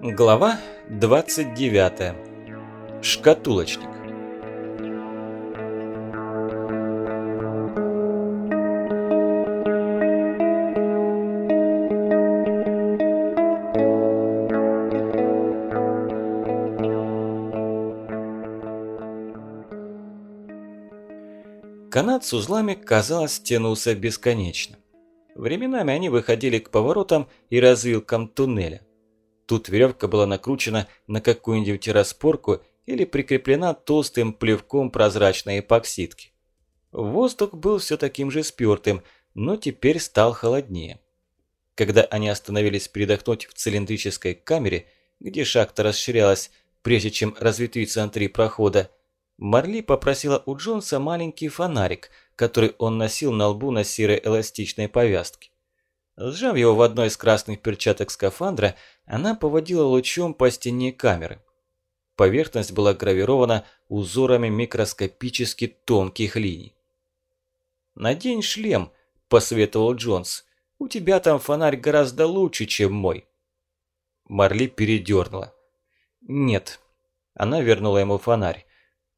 Глава 29. Шкатулочник. Канат с узлами, казалось, тянулся бесконечно. Временами они выходили к поворотам и развилкам туннеля. Тут веревка была накручена на какую-нибудь распорку или прикреплена толстым плевком прозрачной эпоксидки. Воздух был все таким же спёртым, но теперь стал холоднее. Когда они остановились передохнуть в цилиндрической камере, где шахта расширялась, прежде чем разветвиться на три прохода, Марли попросила у Джонса маленький фонарик, который он носил на лбу на серой эластичной повязке. Сжав его в одной из красных перчаток скафандра, она поводила лучом по стене камеры. Поверхность была гравирована узорами микроскопически тонких линий. «Надень шлем», – посоветовал Джонс. «У тебя там фонарь гораздо лучше, чем мой». Марли передернула. «Нет». Она вернула ему фонарь.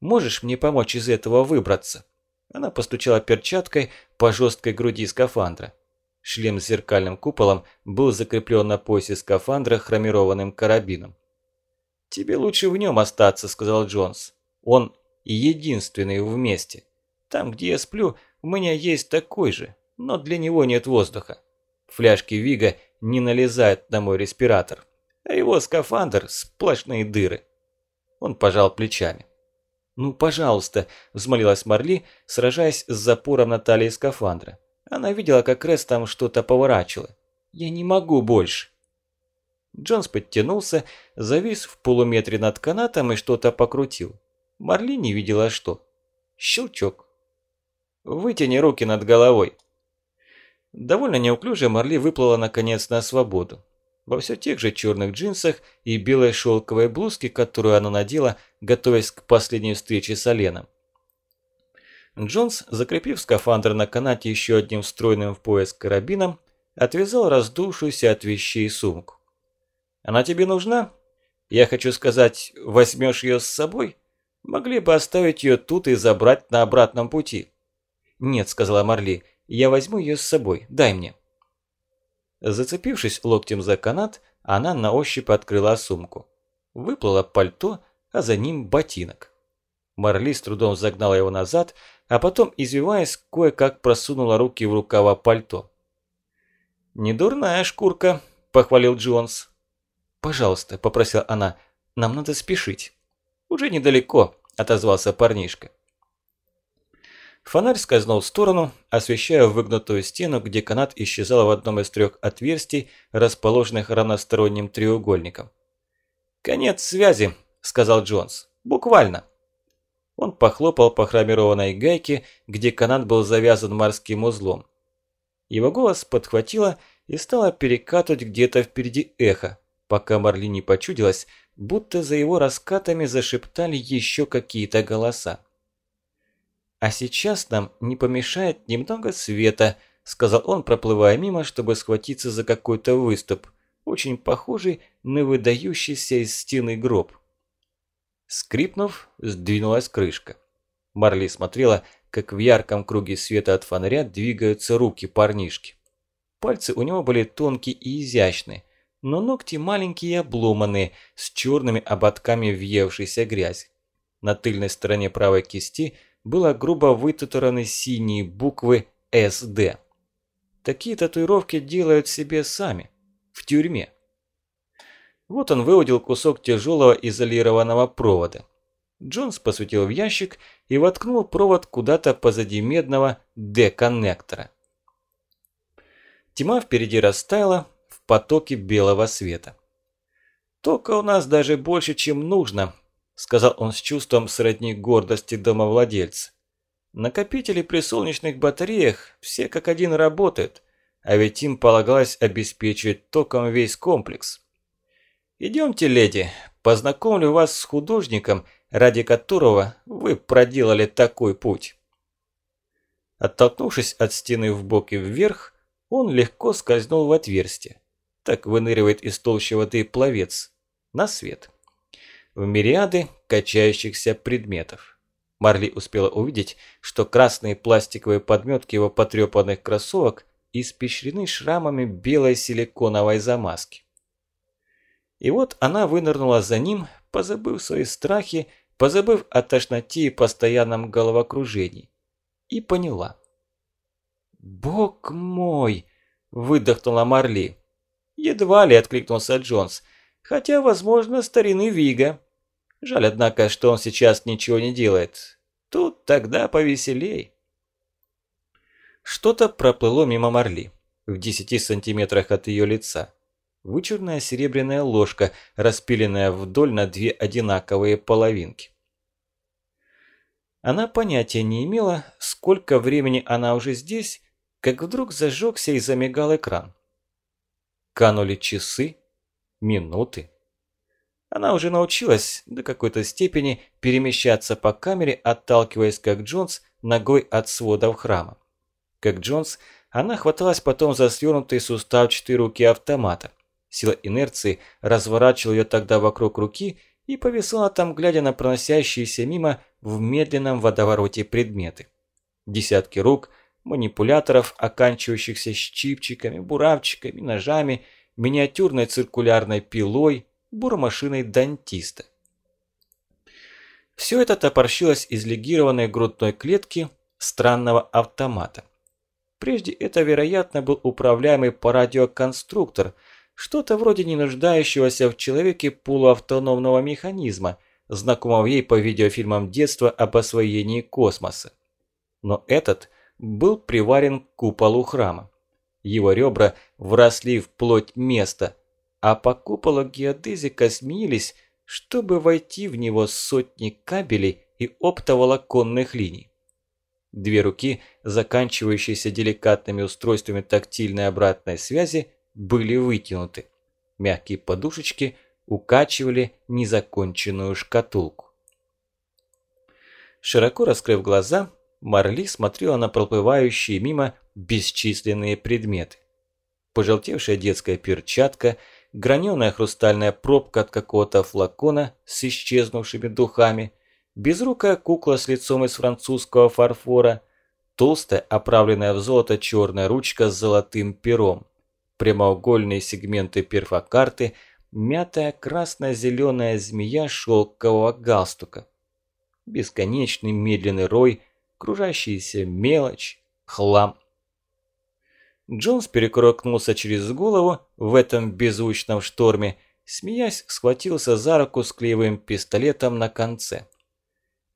«Можешь мне помочь из этого выбраться?» Она постучала перчаткой по жесткой груди скафандра. Шлем с зеркальным куполом был закреплен на поясе скафандра хромированным карабином. «Тебе лучше в нем остаться», – сказал Джонс. «Он единственный вместе. Там, где я сплю, у меня есть такой же, но для него нет воздуха. Фляжки Вига не налезают на мой респиратор, а его скафандр – сплошные дыры». Он пожал плечами. «Ну, пожалуйста», – взмолилась Марли, сражаясь с запором на талии скафандра. Она видела, как Рес там что-то поворачивала. «Я не могу больше». Джонс подтянулся, завис в полуметре над канатом и что-то покрутил. Марли не видела что. Щелчок. «Вытяни руки над головой». Довольно неуклюже Марли выплыла наконец на свободу. Во все тех же черных джинсах и белой шелковой блузке, которую она надела, готовясь к последней встрече с Оленом. Джонс, закрепив скафандр на канате еще одним встроенным в пояс карабином, отвязал раздувшуюся от вещей сумку. «Она тебе нужна? Я хочу сказать, возьмешь ее с собой? Могли бы оставить ее тут и забрать на обратном пути». «Нет», – сказала Марли, – «я возьму ее с собой, дай мне». Зацепившись локтем за канат, она на ощупь открыла сумку. Выплыло пальто, а за ним ботинок. Марли с трудом загнала его назад, а потом, извиваясь, кое-как просунула руки в рукава пальто. «Не дурная шкурка», – похвалил Джонс. «Пожалуйста», – попросила она, – «нам надо спешить». «Уже недалеко», – отозвался парнишка. Фонарь скользнул в сторону, освещая выгнутую стену, где канат исчезал в одном из трех отверстий, расположенных равносторонним треугольником. «Конец связи», – сказал Джонс. «Буквально». Он похлопал по хромированной гайке, где канат был завязан морским узлом. Его голос подхватило и стало перекатывать где-то впереди эхо, пока Марли не почудилась, будто за его раскатами зашептали еще какие-то голоса. «А сейчас нам не помешает немного света», – сказал он, проплывая мимо, чтобы схватиться за какой-то выступ, очень похожий на выдающийся из стены гроб. Скрипнув, сдвинулась крышка. Марли смотрела, как в ярком круге света от фонаря двигаются руки парнишки. Пальцы у него были тонкие и изящные, но ногти маленькие и обломанные, с черными ободками въевшейся грязи. На тыльной стороне правой кисти было грубо вытатуированы синие буквы «СД». Такие татуировки делают себе сами, в тюрьме. Вот он выудил кусок тяжелого изолированного провода. Джонс посветил в ящик и воткнул провод куда-то позади медного деконнектора. Тьма впереди растаяла в потоке белого света. «Тока у нас даже больше, чем нужно», – сказал он с чувством сродни гордости домовладельца. «Накопители при солнечных батареях все как один работают, а ведь им полагалось обеспечивать током весь комплекс». «Идемте, леди, познакомлю вас с художником, ради которого вы проделали такой путь». Оттолкнувшись от стены в бок и вверх, он легко скользнул в отверстие. Так выныривает из толщи воды пловец. на свет. В мириады качающихся предметов. Марли успела увидеть, что красные пластиковые подметки его потрепанных кроссовок испещрены шрамами белой силиконовой замазки. И вот она вынырнула за ним, позабыв свои страхи, позабыв о тошноте и постоянном головокружении. И поняла. «Бог мой!» – выдохнула Марли. Едва ли откликнулся Джонс, хотя, возможно, старины Вига. Жаль, однако, что он сейчас ничего не делает. Тут тогда повеселей. Что-то проплыло мимо Марли, в десяти сантиметрах от ее лица. Вычурная серебряная ложка, распиленная вдоль на две одинаковые половинки. Она понятия не имела, сколько времени она уже здесь, как вдруг зажегся и замигал экран. Канули часы, минуты. Она уже научилась до какой-то степени перемещаться по камере, отталкиваясь как Джонс ногой от сводов храма. Как Джонс, она хваталась потом за свернутые суставчатые руки автомата. Сила инерции разворачивала ее тогда вокруг руки и повисала там, глядя на проносящиеся мимо в медленном водовороте предметы. Десятки рук, манипуляторов, оканчивающихся щипчиками, буравчиками, ножами, миниатюрной циркулярной пилой, буромашиной дантиста. Все это топорщилось из легированной грудной клетки странного автомата. Прежде это, вероятно, был управляемый по радиоконструктор – что-то вроде не нуждающегося в человеке полуавтономного механизма, знакомого ей по видеофильмам детства об освоении космоса. Но этот был приварен к куполу храма. Его ребра вросли в плоть места, а по куполу геодезика сменились, чтобы войти в него сотни кабелей и оптоволоконных линий. Две руки, заканчивающиеся деликатными устройствами тактильной обратной связи, были вытянуты. Мягкие подушечки укачивали незаконченную шкатулку. Широко раскрыв глаза, Марли смотрела на проплывающие мимо бесчисленные предметы. Пожелтевшая детская перчатка, граненая хрустальная пробка от какого-то флакона с исчезнувшими духами, безрукая кукла с лицом из французского фарфора, толстая, оправленная в золото черная ручка с золотым пером, прямоугольные сегменты перфокарты, мятая красно-зеленая змея шелкового галстука. Бесконечный медленный рой, кружащаяся мелочь, хлам. Джонс перекрокнулся через голову в этом беззвучном шторме, смеясь, схватился за руку с клеевым пистолетом на конце.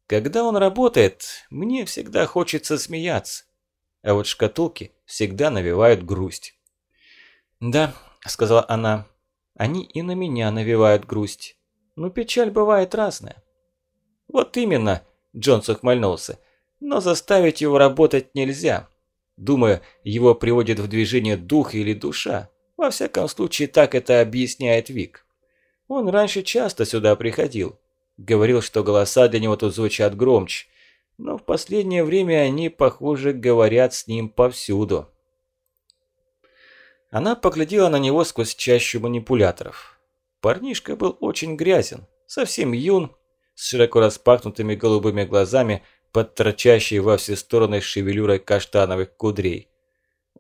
Когда он работает, мне всегда хочется смеяться, а вот шкатулки всегда навевают грусть. «Да», – сказала она, – «они и на меня навевают грусть. Но печаль бывает разная». «Вот именно», – Джонс ухмыльнулся, – «но заставить его работать нельзя. Думаю, его приводит в движение дух или душа. Во всяком случае, так это объясняет Вик. Он раньше часто сюда приходил. Говорил, что голоса для него тут звучат громче. Но в последнее время они, похоже, говорят с ним повсюду». Она поглядела на него сквозь чащу манипуляторов. Парнишка был очень грязен, совсем юн, с широко распахнутыми голубыми глазами, под торчащей во все стороны шевелюрой каштановых кудрей.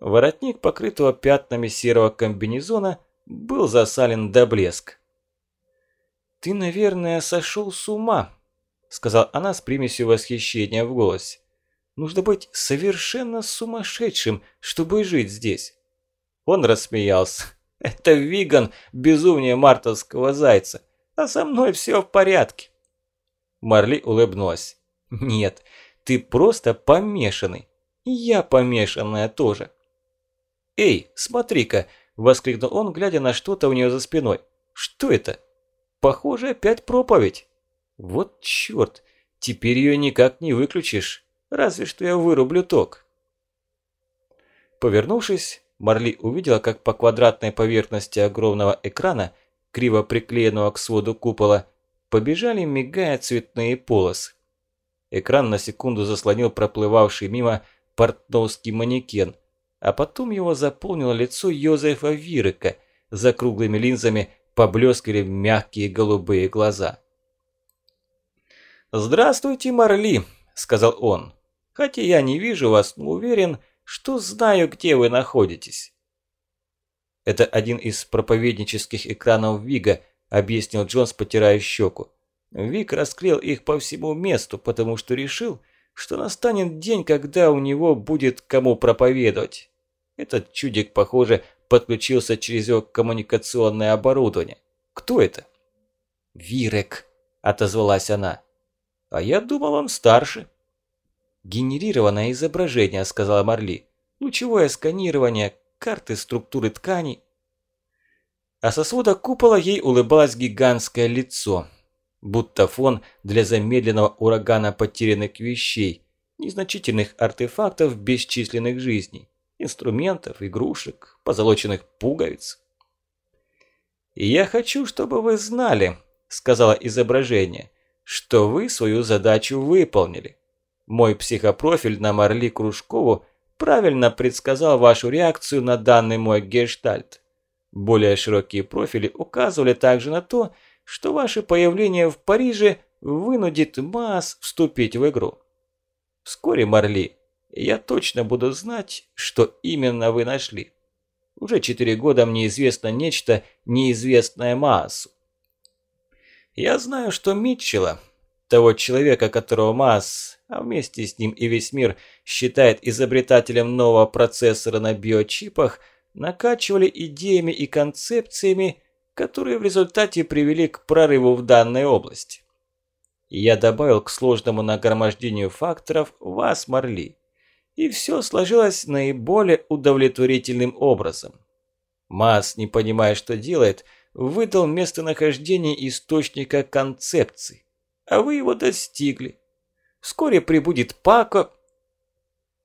Воротник, покрытого пятнами серого комбинезона, был засален до блеск. «Ты, наверное, сошел с ума», – сказала она с примесью восхищения в голосе. «Нужно быть совершенно сумасшедшим, чтобы жить здесь». Он рассмеялся. «Это Виган, безумнее мартовского зайца. А со мной все в порядке». Марли улыбнулась. «Нет, ты просто помешанный. Я помешанная тоже». «Эй, смотри-ка!» – воскликнул он, глядя на что-то у нее за спиной. «Что это?» «Похоже, опять проповедь». «Вот черт, теперь ее никак не выключишь, разве что я вырублю ток». Повернувшись, Марли увидела, как по квадратной поверхности огромного экрана, криво приклеенного к своду купола, побежали мигая цветные полосы. Экран на секунду заслонил проплывавший мимо портновский манекен, а потом его заполнило лицо Йозефа Вирека за круглыми линзами, поблескивали мягкие голубые глаза. «Здравствуйте, Марли», – сказал он. «Хотя я не вижу вас, но уверен, что знаю, где вы находитесь». «Это один из проповеднических экранов Вига», – объяснил Джонс, потирая щеку. Вик расклеил их по всему месту, потому что решил, что настанет день, когда у него будет кому проповедовать. Этот чудик, похоже, подключился через его коммуникационное оборудование. Кто это? «Вирек», – отозвалась она. «А я думал, он старше». «Генерированное изображение», – сказала Марли. «Лучевое сканирование, карты структуры тканей». А со свода купола ей улыбалось гигантское лицо, будто фон для замедленного урагана потерянных вещей, незначительных артефактов бесчисленных жизней, инструментов, игрушек, позолоченных пуговиц. «И я хочу, чтобы вы знали», – сказала изображение, – «что вы свою задачу выполнили. Мой психопрофиль на Марли Кружкову правильно предсказал вашу реакцию на данный мой гештальт. Более широкие профили указывали также на то, что ваше появление в Париже вынудит Маас вступить в игру. Вскоре, Марли, я точно буду знать, что именно вы нашли. Уже четыре года мне известно нечто, неизвестное Маасу. Я знаю, что Митчелла, того человека, которого Маас, а вместе с ним и весь мир, считает изобретателем нового процессора на биочипах, накачивали идеями и концепциями, которые в результате привели к прорыву в данной области. Я добавил к сложному нагромождению факторов вас, Марли, и все сложилось наиболее удовлетворительным образом. Масс, не понимая, что делает, выдал местонахождение источника концепции, а вы его достигли. Вскоре прибудет Пако.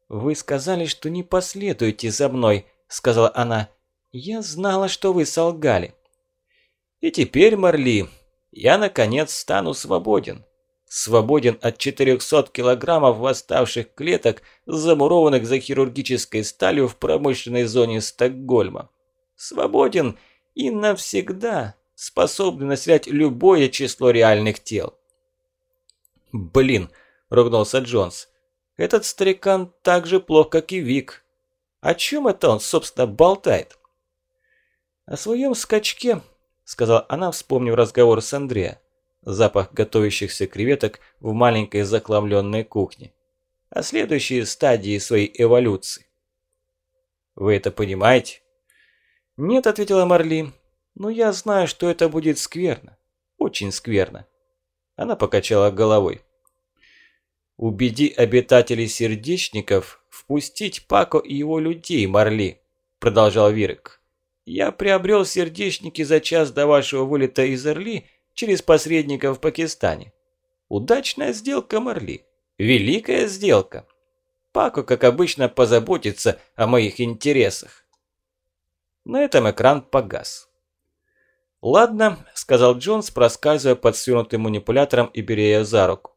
«Вы сказали, что не последуете за мной», – сказала она. «Я знала, что вы солгали». И теперь, Марли, я наконец стану свободен. Свободен от 400 килограммов восставших клеток, замурованных за хирургической сталью в промышленной зоне Стокгольма. Свободен и навсегда способен населять любое число реальных тел. «Блин!» – ругнулся Джонс. «Этот старикан так же плох, как и Вик. О чем это он, собственно, болтает?» «О своем скачке сказала она, вспомнив разговор с Андреа. Запах готовящихся креветок в маленькой закламленной кухне. А следующие стадии своей эволюции. «Вы это понимаете?» «Нет», – ответила Марли. «Но я знаю, что это будет скверно. Очень скверно». Она покачала головой. «Убеди обитателей сердечников впустить Пако и его людей, Марли», – продолжал Вирек. Я приобрел сердечники за час до вашего вылета из Орли через посредника в Пакистане. Удачная сделка, Марли. Великая сделка. Пако, как обычно, позаботится о моих интересах. На этом экран погас. «Ладно», – сказал Джонс, проскальзывая под свернутым манипулятором и беря ее за руку.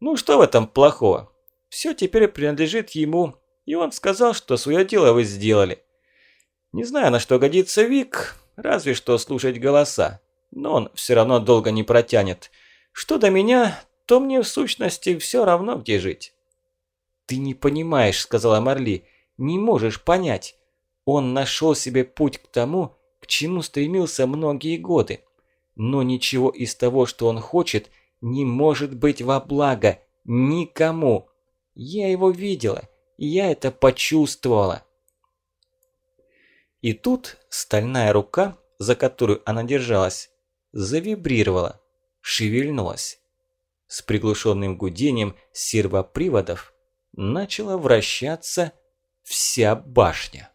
«Ну что в этом плохого? Все теперь принадлежит ему, и он сказал, что свое дело вы сделали. Не знаю, на что годится Вик, разве что слушать голоса. Но он все равно долго не протянет. Что до меня, то мне в сущности все равно, где жить. «Ты не понимаешь», – сказала Марли, – «не можешь понять. Он нашел себе путь к тому, к чему стремился многие годы. Но ничего из того, что он хочет, не может быть во благо никому. Я его видела, я это почувствовала». И тут стальная рука, за которую она держалась, завибрировала, шевельнулась. С приглушенным гудением сервоприводов начала вращаться вся башня.